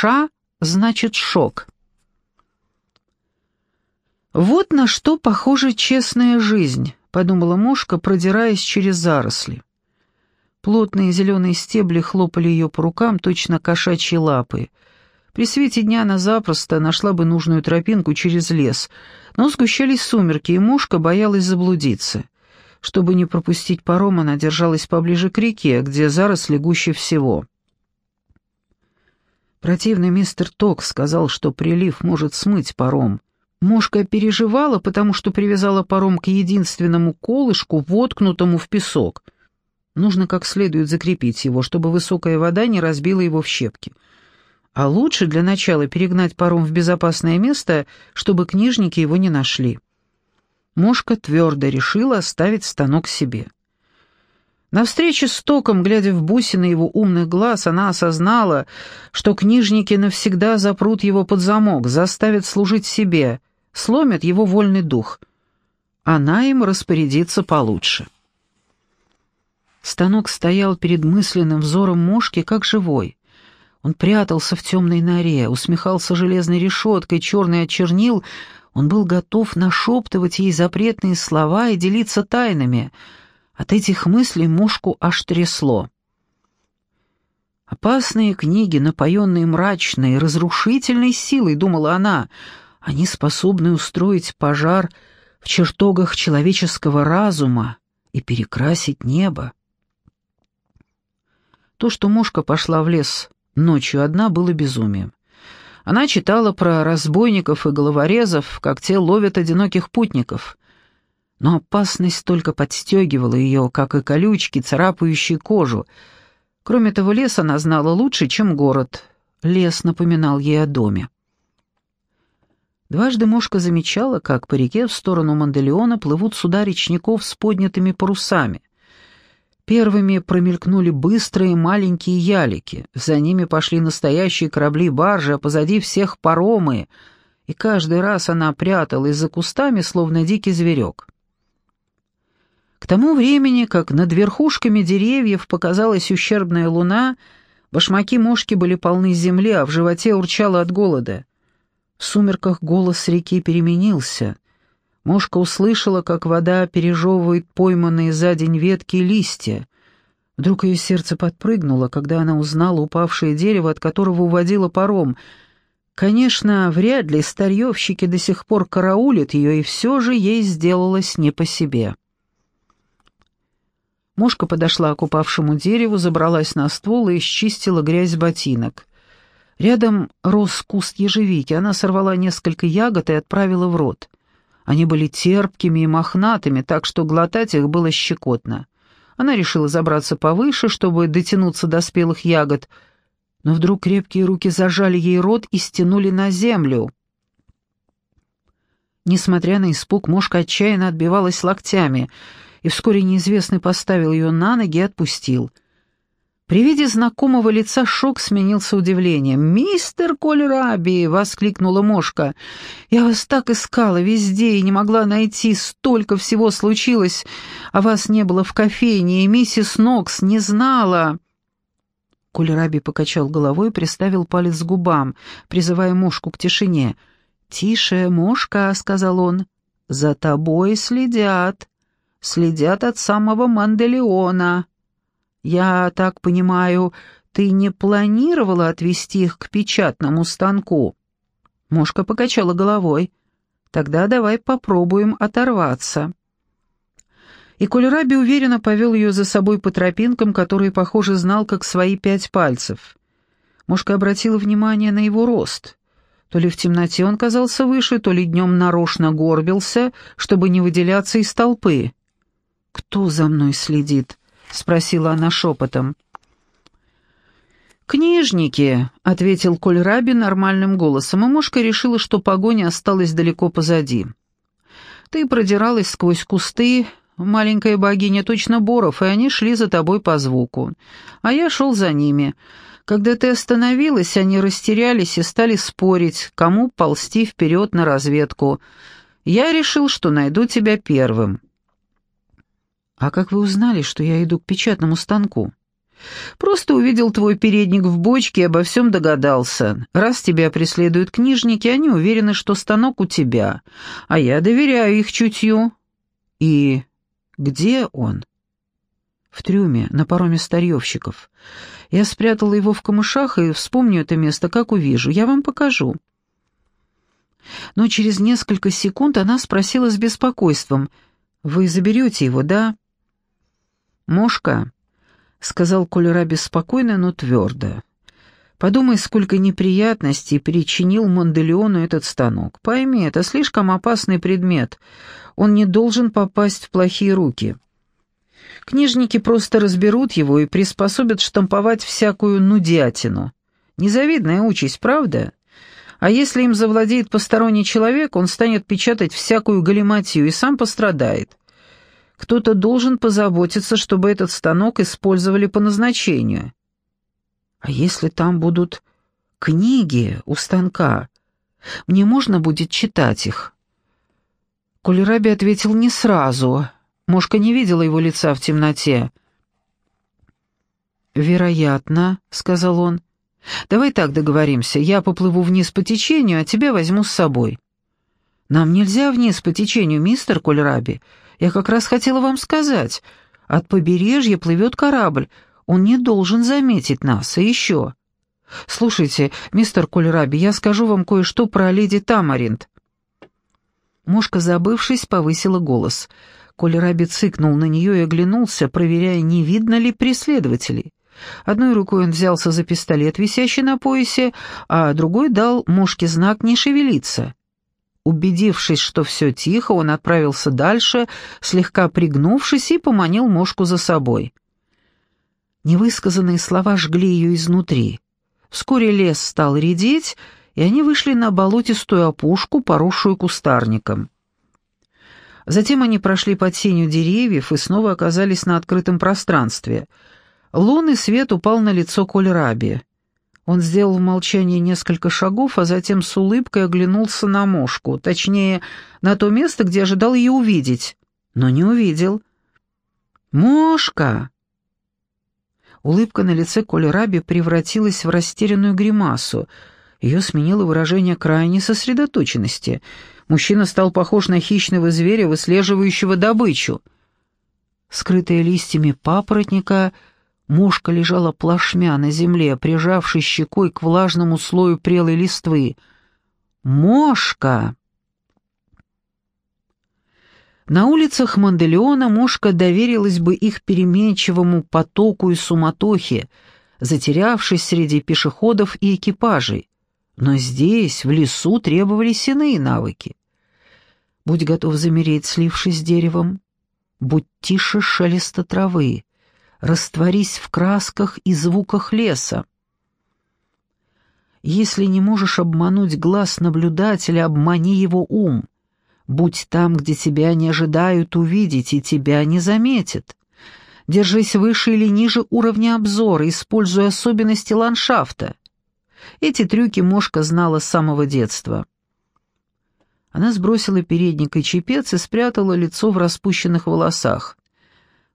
«ша» значит «шок». «Вот на что похожа честная жизнь», — подумала мушка, продираясь через заросли. Плотные зеленые стебли хлопали ее по рукам, точно кошачьи лапы. При свете дня она запросто нашла бы нужную тропинку через лес, но сгущались сумерки, и мушка боялась заблудиться. Чтобы не пропустить паром, она держалась поближе к реке, где заросли гуще всего. Противный мистер Ток сказал, что прилив может смыть паром. Мошка переживала, потому что привязала паром к единственному колышку, воткнутому в песок. Нужно как следует закрепить его, чтобы высокая вода не разбила его в щепки. А лучше для начала перегнать паром в безопасное место, чтобы книжники его не нашли. Мошка твердо решила оставить станок себе. На встрече с Током, глядя в бусины его умных глаз, она осознала, что книжники навсегда запрут его под замок, заставят служить себе, сломят его вольный дух. Она им распорядится получше. Станок стоял перед мысленным взором мошки, как живой. Он прятался в темной норе, усмехался железной решеткой, черный от чернил. Он был готов нашептывать ей запретные слова и делиться тайнами. От этих мыслей мушку аж трясло. «Опасные книги, напоенные мрачной, разрушительной силой», — думала она, — они способны устроить пожар в чертогах человеческого разума и перекрасить небо. То, что мушка пошла в лес ночью одна, было безумием. Она читала про разбойников и головорезов, как те ловят одиноких путников. Но опасность только подстегивала ее, как и колючки, царапающие кожу. Кроме того, лес она знала лучше, чем город. Лес напоминал ей о доме. Дважды Мошка замечала, как по реке в сторону Манделеона плывут суда речников с поднятыми парусами. Первыми промелькнули быстрые маленькие ялики, за ними пошли настоящие корабли-баржи, а позади всех паромы, и каждый раз она пряталась за кустами, словно дикий зверек. К тому времени, как над верхушками деревьев показалась ущербная луна, башмаки мошки были полны земли, а в животе урчало от голода. В сумерках голос реки переменился. Мошка услышала, как вода пережевывает пойманные за день ветки и листья. Вдруг ее сердце подпрыгнуло, когда она узнала упавшее дерево, от которого уводила паром. Конечно, вряд ли старьевщики до сих пор караулят ее, и все же ей сделалось не по себе. Мошка подошла к упавшему дереву, забралась на ствол и счистила грязь ботинок. Рядом рос куст ежевики, она сорвала несколько ягод и отправила в рот. Они были терпкими и мохнатыми, так что глотать их было щекотно. Она решила забраться повыше, чтобы дотянуться до спелых ягод, но вдруг крепкие руки зажали ей рот и стянули на землю. Несмотря на испуг, мушка отчаянно отбивалась локтями, и вскоре неизвестный поставил ее на ноги и отпустил — при виде знакомого лица шок сменился удивлением. «Мистер Кольраби!» — воскликнула Мошка. «Я вас так искала везде и не могла найти. Столько всего случилось, а вас не было в кофейне, и миссис Нокс не знала». Кольраби покачал головой и приставил палец к губам, призывая Мошку к тишине. «Тише, Мошка!» — сказал он. «За тобой следят. Следят от самого Манделеона». «Я так понимаю, ты не планировала отвезти их к печатному станку?» Мошка покачала головой. «Тогда давай попробуем оторваться». И Кольраби уверенно повел ее за собой по тропинкам, которые, похоже, знал как свои пять пальцев. Мошка обратила внимание на его рост. То ли в темноте он казался выше, то ли днем нарочно горбился, чтобы не выделяться из толпы. «Кто за мной следит?» — спросила она шепотом. «Книжники», — ответил Кольраби нормальным голосом, и мушка решила, что погоня осталась далеко позади. «Ты продиралась сквозь кусты, маленькая богиня точно Боров, и они шли за тобой по звуку. А я шел за ними. Когда ты остановилась, они растерялись и стали спорить, кому ползти вперед на разведку. Я решил, что найду тебя первым». «А как вы узнали, что я иду к печатному станку?» Просто увидел твой передник в бочке и обо всем догадался. Раз тебя преследуют книжники, они уверены, что станок у тебя, а я доверяю их чутью. И где он? В трюме, на пароме старьевщиков. Я спрятала его в камышах и вспомню это место, как увижу. Я вам покажу. Но через несколько секунд она спросила с беспокойством. «Вы заберете его, да?» «Мошка», — сказал Колера беспокойно, но твердо. «Подумай, сколько неприятностей причинил Манделеону этот станок. Пойми, это слишком опасный предмет. Он не должен попасть в плохие руки». Книжники просто разберут его и приспособят штамповать всякую нудятину. Незавидная участь, правда? А если им завладеет посторонний человек, он станет печатать всякую галиматью и сам пострадает. Кто-то должен позаботиться, чтобы этот станок использовали по назначению. А если там будут книги у станка, мне можно будет читать их?» Кулераби ответил не сразу — Мошка не видела его лица в темноте. «Вероятно», — сказал он. «Давай так договоримся. Я поплыву вниз по течению, а тебя возьму с собой». «Нам нельзя вниз по течению, мистер Кольраби. Я как раз хотела вам сказать. От побережья плывет корабль. Он не должен заметить нас. И еще...» «Слушайте, мистер Кольраби, я скажу вам кое-что про леди Тамаринт». Мошка, забывшись, повысила голос — Раби цыкнул на нее и оглянулся, проверяя, не видно ли преследователей. Одной рукой он взялся за пистолет, висящий на поясе, а другой дал мушке знак не шевелиться. Убедившись, что все тихо, он отправился дальше, слегка пригнувшись, и поманил мошку за собой. Невысказанные слова жгли ее изнутри. Вскоре лес стал редеть, и они вышли на болотистую опушку, поросшую кустарником. Затем они прошли под сенью деревьев и снова оказались на открытом пространстве. Лунный свет упал на лицо Кольраби. Он сделал в молчании несколько шагов, а затем с улыбкой оглянулся на мошку, точнее, на то место, где ожидал ее увидеть, но не увидел. «Мошка!» Улыбка на лице Кольраби превратилась в растерянную гримасу. Ее сменило выражение крайней сосредоточенности — Мужчина стал похож на хищного зверя, выслеживающего добычу. Скрытая листьями папоротника, мушка лежала плашмя на земле, прижавшись щекой к влажному слою прелой листвы. «Мошка!» На улицах Манделеона мушка доверилась бы их переменчивому потоку и суматохе, затерявшись среди пешеходов и экипажей. Но здесь, в лесу, требовались иные навыки. Будь готов замереть, слившись с деревом. Будь тише шелеста травы. Растворись в красках и звуках леса. Если не можешь обмануть глаз наблюдателя, обмани его ум. Будь там, где тебя не ожидают увидеть, и тебя не заметят. Держись выше или ниже уровня обзора, используя особенности ландшафта. Эти трюки Мошка знала с самого детства. Она сбросила передник и чепец и спрятала лицо в распущенных волосах.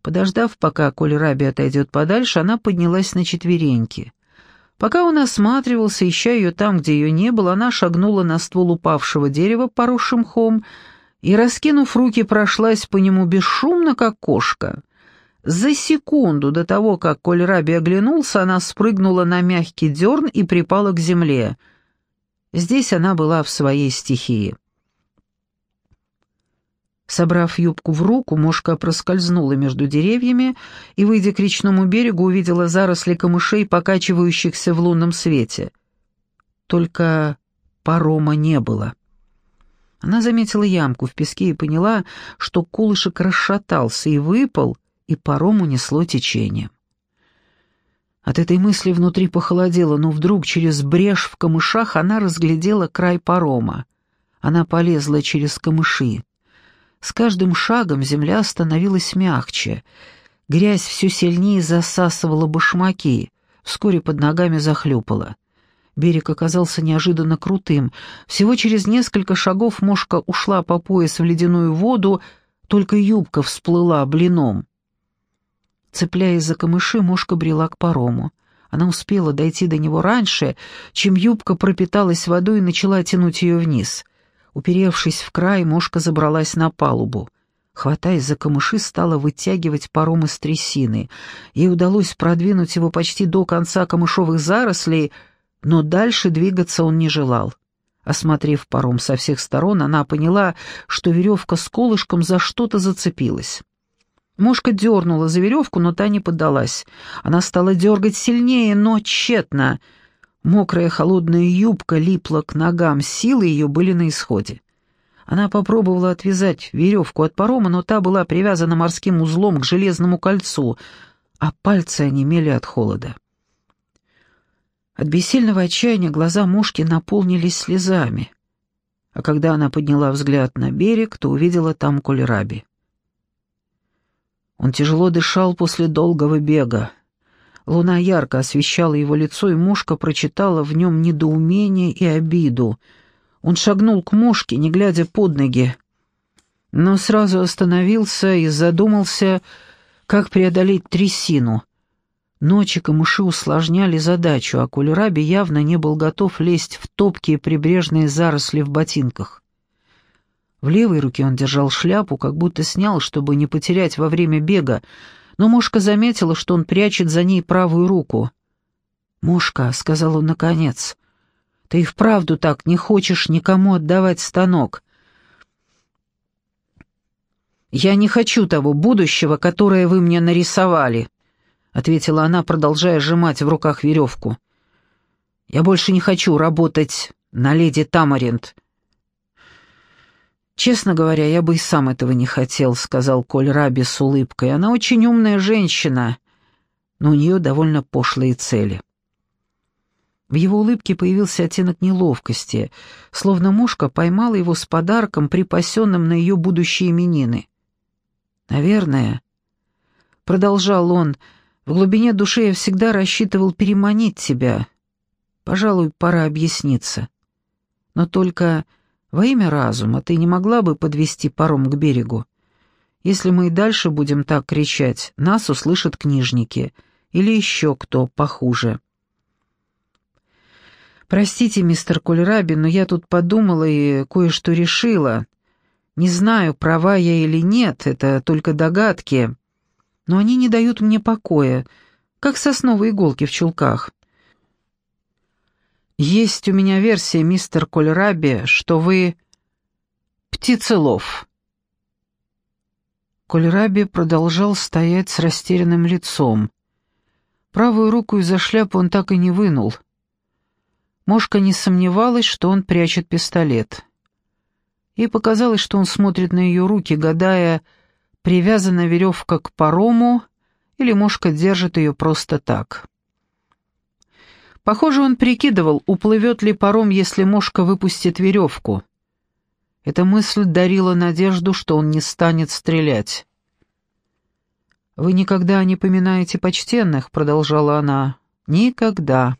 Подождав, пока Коль Раби отойдет подальше, она поднялась на четвереньки. Пока он осматривался, ища ее там, где ее не было, она шагнула на ствол упавшего дерева, поросшим мхом, и, раскинув руки, прошлась по нему бесшумно, как кошка. За секунду до того, как Коль Раби оглянулся, она спрыгнула на мягкий дерн и припала к земле. Здесь она была в своей стихии. Собрав юбку в руку, мошка проскользнула между деревьями и, выйдя к речному берегу, увидела заросли камышей, покачивающихся в лунном свете. Только парома не было. Она заметила ямку в песке и поняла, что кулышек расшатался и выпал, и паром унесло течением. От этой мысли внутри похолодело, но вдруг через брешь в камышах она разглядела край парома. Она полезла через камыши. С каждым шагом земля становилась мягче. Грязь все сильнее засасывала башмаки, вскоре под ногами захлюпала. Берег оказался неожиданно крутым. Всего через несколько шагов мошка ушла по пояс в ледяную воду, только юбка всплыла блином. Цепляясь за камыши, мушка брела к парому. Она успела дойти до него раньше, чем юбка пропиталась водой и начала тянуть ее вниз. Уперевшись в край, мушка забралась на палубу. Хватаясь за камыши, стала вытягивать паром из трясины. Ей удалось продвинуть его почти до конца камышовых зарослей, но дальше двигаться он не желал. Осмотрев паром со всех сторон, она поняла, что веревка с колышком за что-то зацепилась. Мушка дернула за веревку, но та не поддалась. Она стала дергать сильнее, но тщетно. Мокрая холодная юбка липла к ногам, силы ее были на исходе. Она попробовала отвязать веревку от парома, но та была привязана морским узлом к железному кольцу, а пальцы онемели от холода. От бессильного отчаяния глаза мушки наполнились слезами, а когда она подняла взгляд на берег, то увидела там Кольраби. Он тяжело дышал после долгого бега. Луна ярко освещала его лицо, и мушка прочитала в нем недоумение и обиду. Он шагнул к мушке, не глядя под ноги, но сразу остановился и задумался, как преодолеть трясину. Ночи камыши усложняли задачу, а Кулераби явно не был готов лезть в топкие прибрежные заросли в ботинках. В левой руке он держал шляпу, как будто снял, чтобы не потерять во время бега, но Мошка заметила, что он прячет за ней правую руку. «Мошка», — сказал он наконец, — «ты и вправду так не хочешь никому отдавать станок». «Я не хочу того будущего, которое вы мне нарисовали», — ответила она, продолжая сжимать в руках веревку. «Я больше не хочу работать на леди Тамаринт. «Честно говоря, я бы и сам этого не хотел», — сказал Коль Раби с улыбкой. «Она очень умная женщина, но у нее довольно пошлые цели». В его улыбке появился оттенок неловкости, словно мушка поймала его с подарком, припасенным на ее будущие именины. «Наверное», — продолжал он, — «в глубине души я всегда рассчитывал переманить тебя. Пожалуй, пора объясниться. Но только во имя разума ты не могла бы подвести паром к берегу? Если мы и дальше будем так кричать, нас услышат книжники или еще кто похуже. Простите, мистер Кольраби, но я тут подумала и кое-что решила. Не знаю, права я или нет, это только догадки, но они не дают мне покоя, как сосновые иголки в чулках. Есть у меня версия, мистер Кольраби, что вы птицелов. Кольраби продолжал стоять с растерянным лицом. Правую руку из-за шляпы он так и не вынул. Мошка не сомневалась, что он прячет пистолет. Ей показалось, что он смотрит на ее руки, гадая, привязана веревка к парому или Мошка держит ее просто так. Похоже, он прикидывал, уплывет ли паром, если мошка выпустит веревку. Эта мысль дарила надежду, что он не станет стрелять. «Вы никогда не поминаете почтенных», — продолжала она. «Никогда.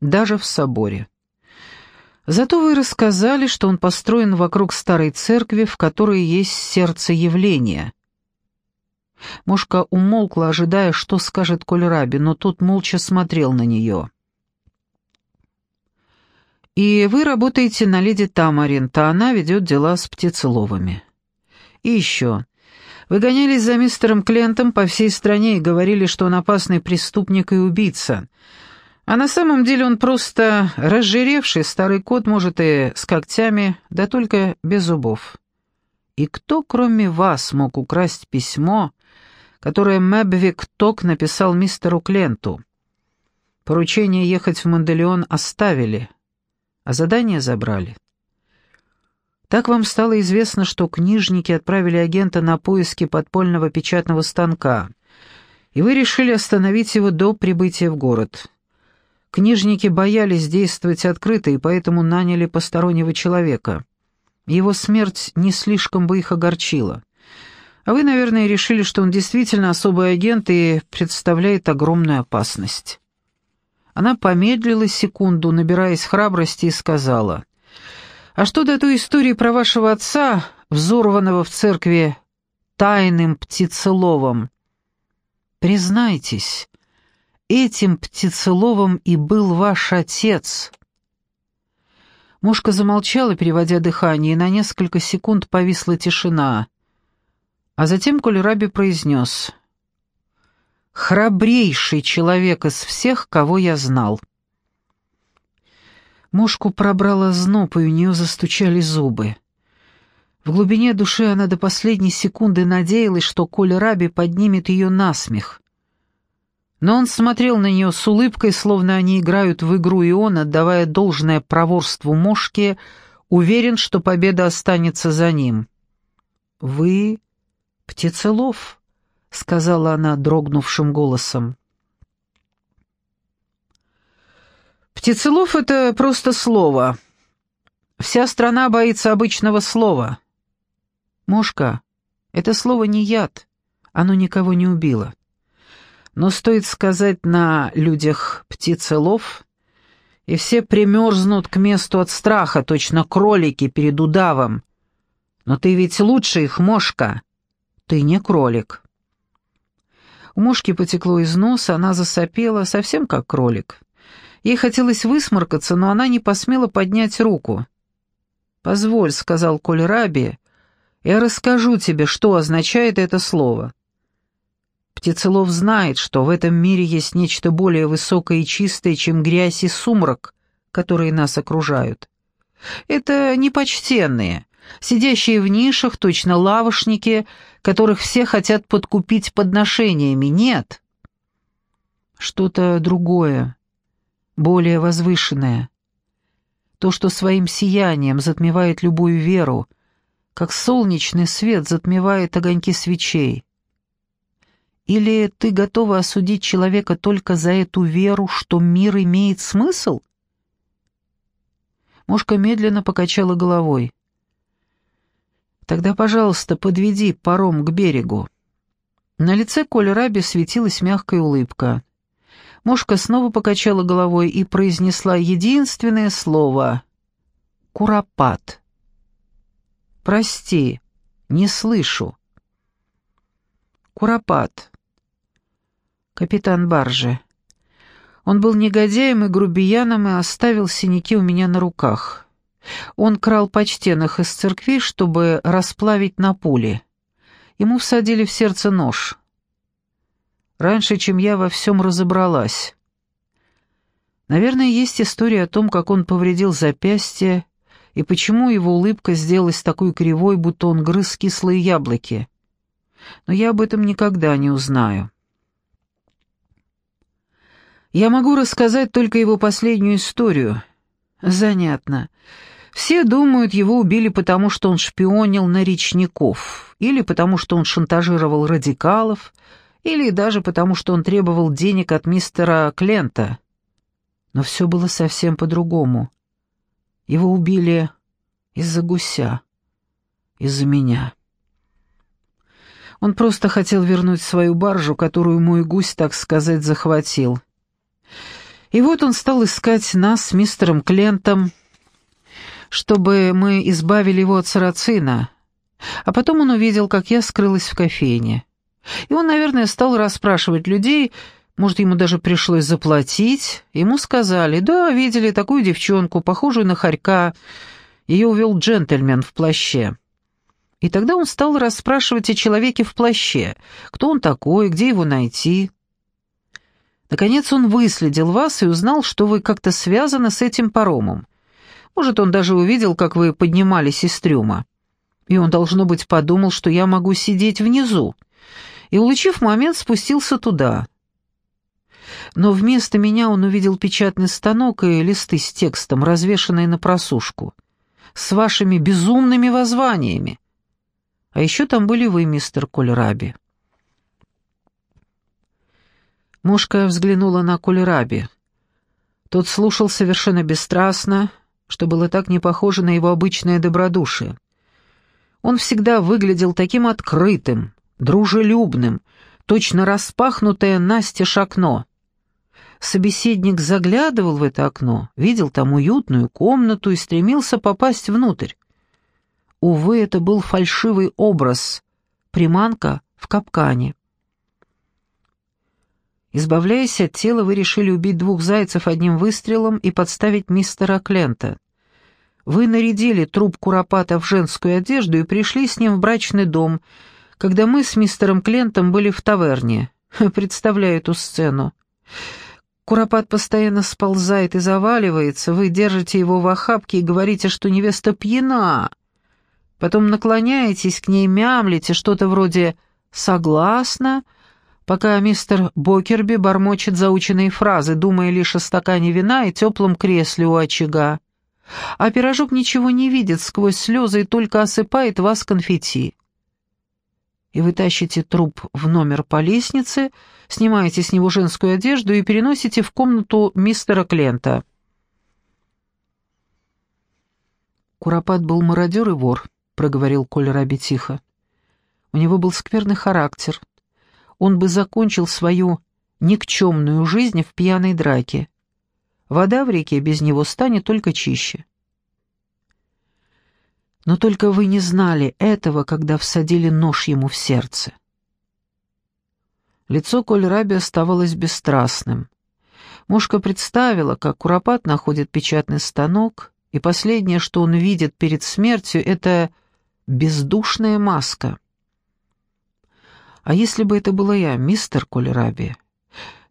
Даже в соборе. Зато вы рассказали, что он построен вокруг старой церкви, в которой есть сердце явления». Мошка умолкла, ожидая, что скажет Кольраби, но тот молча смотрел на нее. И вы работаете на леди Тамаринт, а она ведет дела с птицеловыми. И еще. Вы гонялись за мистером Клентом по всей стране и говорили, что он опасный преступник и убийца. А на самом деле он просто разжиревший старый кот, может, и с когтями, да только без зубов. И кто, кроме вас, мог украсть письмо, которое Мэбвик Ток написал мистеру Кленту? Поручение ехать в Манделеон оставили, а задание забрали. Так вам стало известно, что книжники отправили агента на поиски подпольного печатного станка, и вы решили остановить его до прибытия в город. Книжники боялись действовать открыто и поэтому наняли постороннего человека. Его смерть не слишком бы их огорчила. А вы, наверное, решили, что он действительно особый агент и представляет огромную опасность. Она помедлила секунду, набираясь храбрости, и сказала, «А что до той истории про вашего отца, взорванного в церкви тайным птицеловом?» Признайтесь, этим птицеловом и был ваш отец». Мушка замолчала, переводя дыхание, и на несколько секунд повисла тишина. А затем Кольраби произнес «Храбрейший человек из всех, кого я знал». Мушку пробрала зноб, и у нее застучали зубы. В глубине души она до последней секунды надеялась, что Коля Раби поднимет ее насмех. Но он смотрел на нее с улыбкой, словно они играют в игру, и он, отдавая должное проворству мошки, уверен, что победа останется за ним. «Вы птицелов», — сказала она дрогнувшим голосом. «Птицелов — это просто слово. Вся страна боится обычного слова. Мошка, это слово не яд, оно никого не убило. Но стоит сказать на людях птицелов, и все примерзнут к месту от страха, точно кролики перед удавом. Но ты ведь лучше их, Мошка. Ты не кролик. У Мошки потекло из носа, она засопела, совсем как кролик. Ей хотелось высморкаться, но она не посмела поднять руку. «Позволь», — сказал Коль Раби, я расскажу тебе, что означает это слово. Птицелов знает, что в этом мире есть нечто более высокое и чистое, чем грязь и сумрак, которые нас окружают. Это непочтенные, сидящие в нишах, точно лавошники, которых все хотят подкупить подношениями. Нет. Что-то другое, более возвышенное. То, что своим сиянием затмевает любую веру, как солнечный свет затмевает огоньки свечей. Или ты готова осудить человека только за эту веру, что мир имеет смысл? Мушка медленно покачала головой. «Тогда, пожалуйста, подведи паром к берегу». На лице Коля Раби светилась мягкая улыбка. Мушка снова покачала головой и произнесла единственное слово — «Куропат». «Прости, не слышу». Куропат. Капитан баржи. Он был негодяем и грубияном и оставил синяки у меня на руках. Он крал почтенных из церкви, чтобы расплавить на пули. Ему всадили в сердце нож. Раньше, чем я во всем разобралась. Наверное, есть история о том, как он повредил запястье и почему его улыбка сделалась такой кривой, будто он грыз кислые яблоки. Но я об этом никогда не узнаю. Я могу рассказать только его последнюю историю. Занятно. Все думают, его убили потому, что он шпионил на речников, или потому, что он шантажировал радикалов, или даже потому, что он требовал денег от мистера Клента. Но все было совсем по-другому. Его убили из-за гуся, из-за меня. Он просто хотел вернуть свою баржу, которую мой гусь, так сказать, захватил. И вот он стал искать нас с мистером Клентом, чтобы мы избавили его от сарацина. А потом он увидел, как я скрылась в кофейне. И он, наверное, стал расспрашивать людей, может, ему даже пришлось заплатить. Ему сказали, да, видели такую девчонку, похожую на хорька. Ее увел джентльмен в плаще. И тогда он стал расспрашивать о человеке в плаще. Кто он такой, где его найти. Наконец он выследил вас и узнал, что вы как-то связаны с этим паромом. Может, он даже увидел, как вы поднимались из трюма. И он, должно быть, подумал, что я могу сидеть внизу. И, улучив момент, спустился туда но вместо меня он увидел печатный станок и листы с текстом, развешанные на просушку, с вашими безумными воззваниями. А еще там были вы, мистер Кольраби. Мушка взглянула на Кольраби. Тот слушал совершенно бесстрастно, что было так не похоже на его обычное добродушие. Он всегда выглядел таким открытым, дружелюбным, точно распахнутое настежь окно. Собеседник заглядывал в это окно, видел там уютную комнату и стремился попасть внутрь. Увы, это был фальшивый образ, приманка в капкане. Избавляясь от тела, вы решили убить двух зайцев одним выстрелом и подставить мистера Клента. Вы нарядили труп Куропата в женскую одежду и пришли с ним в брачный дом, когда мы с мистером Клентом были в таверне. Представляю эту сцену. Куропат постоянно сползает и заваливается, вы держите его в охапке и говорите, что невеста пьяна. Потом наклоняетесь к ней, мямлите что-то вроде «согласна», пока мистер Бокерби бормочет заученные фразы, думая лишь о стакане вина и теплом кресле у очага. А пирожок ничего не видит сквозь слезы и только осыпает вас конфетти. И вы тащите труп в номер по лестнице, снимаете с него женскую одежду и переносите в комнату мистера Клента. Куропат был мародер и вор, проговорил Коля Раби тихо. У него был скверный характер, он бы закончил свою никчемную жизнь в пьяной драке. Вода в реке без него станет только чище. Но только вы не знали этого, когда всадили нож ему в сердце. Лицо Кольраби оставалось бесстрастным. Мушка представила, как Куропат находит печатный станок, и последнее, что он видит перед смертью, это бездушная маска. А если бы это была я, мистер Кольраби,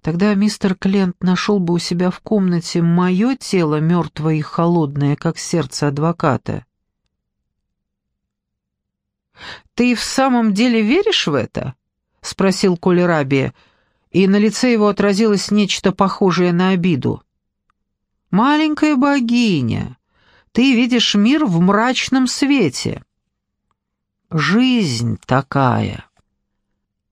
тогда мистер Клент нашел бы у себя в комнате мое тело, мертвое и холодное, как сердце адвоката. «Ты в самом деле веришь в это?» — спросил Кольраби, и на лице его отразилось нечто похожее на обиду. «Маленькая богиня, ты видишь мир в мрачном свете». «Жизнь такая».